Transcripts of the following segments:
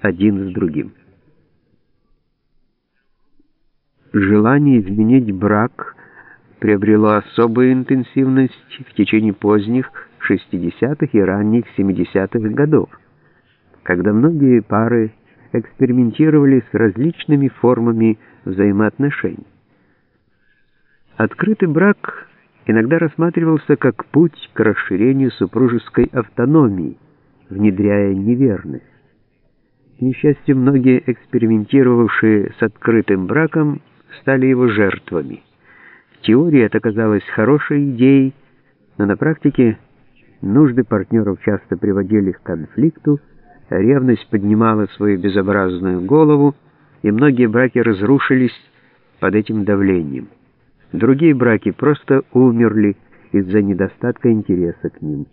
один с другим. Желание изменить брак приобрело особую интенсивность в течение поздних 60-х и ранних 70-х годов, когда многие пары экспериментировали с различными формами взаимоотношений. Открытый брак иногда рассматривался как путь к расширению супружеской автономии, внедряя неверность. К несчастью, многие экспериментировавшие с открытым браком стали его жертвами. В теории это казалось хорошей идеей, но на практике нужды партнеров часто приводили к конфликту, ревность поднимала свою безобразную голову, и многие браки разрушились под этим давлением. Другие браки просто умерли из-за недостатка интереса к ним.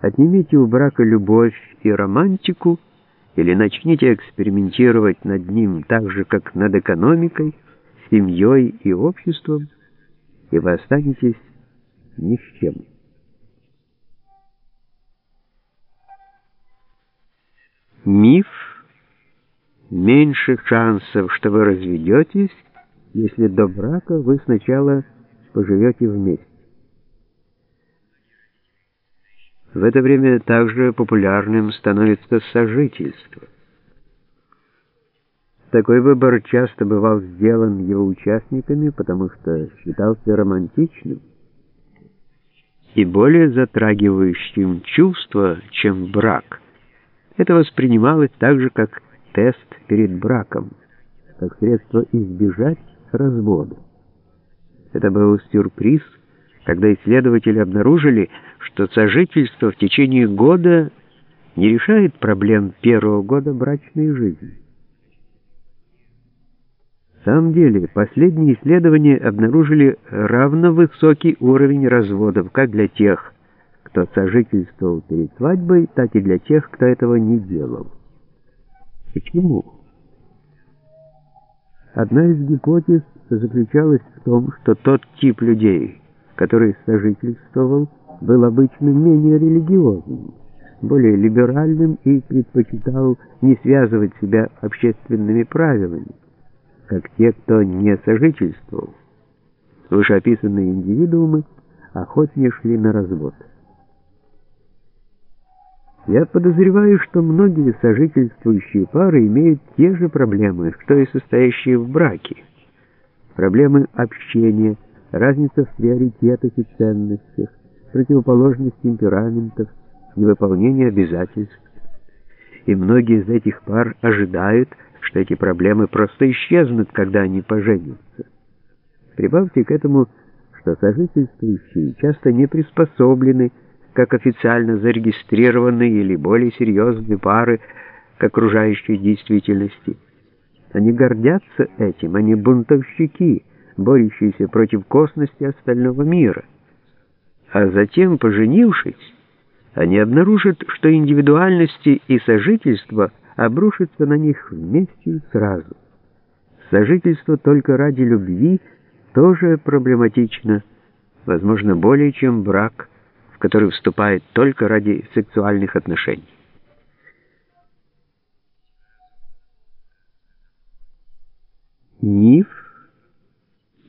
Отнимите у брака любовь и романтику, или начните экспериментировать над ним так же, как над экономикой, семьей и обществом, и вы останетесь ни с чем. Миф меньше шансов, что вы разведетесь, если до брака вы сначала поживете вместе. В это время также популярным становится сожительство. Такой выбор часто бывал сделан его участниками, потому что считался романтичным и более затрагивающим чувства, чем брак. Это воспринималось так же, как тест перед браком, как средство избежать развода. Это был сюрприз, когда исследователи обнаружили, что сожительство в течение года не решает проблем первого года брачной жизни. В самом деле, последние исследования обнаружили равно высокий уровень разводов как для тех, кто сожительствовал перед свадьбой, так и для тех, кто этого не делал. Почему? Одна из гипотез заключалась в том, что тот тип людей, который сожительствовал, был обычно менее религиозным, более либеральным и предпочитал не связывать себя общественными правилами, как те, кто не сожительствовал. Вышеописанные индивидуумы охотнее шли на развод. Я подозреваю, что многие сожительствующие пары имеют те же проблемы, что и состоящие в браке. Проблемы общения, разница в приоритетах и ценностях, противоположность темпераментов, невыполнение обязательств. И многие из этих пар ожидают, что эти проблемы просто исчезнут, когда они поженятся. Прибавьте к этому, что сожительствующие часто не приспособлены как официально зарегистрированные или более серьезные пары к окружающей действительности. Они гордятся этим, они бунтовщики, борющиеся против косности остального мира. А затем, поженившись, они обнаружат, что индивидуальности и сожительство обрушатся на них вместе сразу. Сожительство только ради любви тоже проблематично, возможно, более чем брак – в который вступает только ради сексуальных отношений. Миф.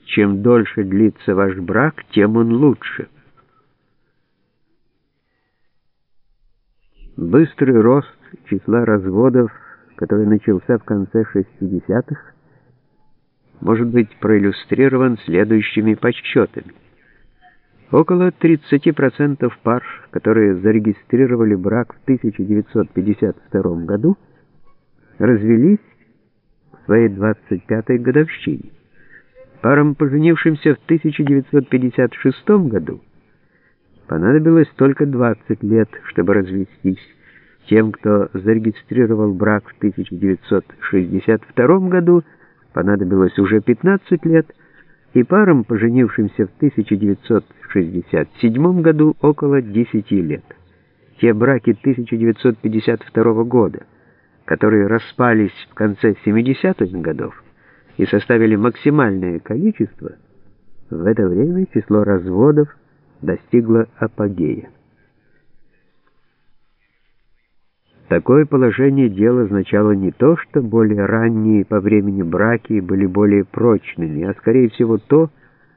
Чем дольше длится ваш брак, тем он лучше. Быстрый рост числа разводов, который начался в конце 60-х, может быть проиллюстрирован следующими подсчетами. Около 30% пар, которые зарегистрировали брак в 1952 году, развелись в своей 25-й годовщине. Парам, поженившимся в 1956 году, понадобилось только 20 лет, чтобы развестись. Тем, кто зарегистрировал брак в 1962 году, понадобилось уже 15 лет, и парам, поженившимся в 1967 году, около 10 лет. Те браки 1952 года, которые распались в конце 70-х годов и составили максимальное количество, в это время число разводов достигло апогея. Такое положение дел означало не то, что более ранние по времени браки были более прочными, а скорее всего то,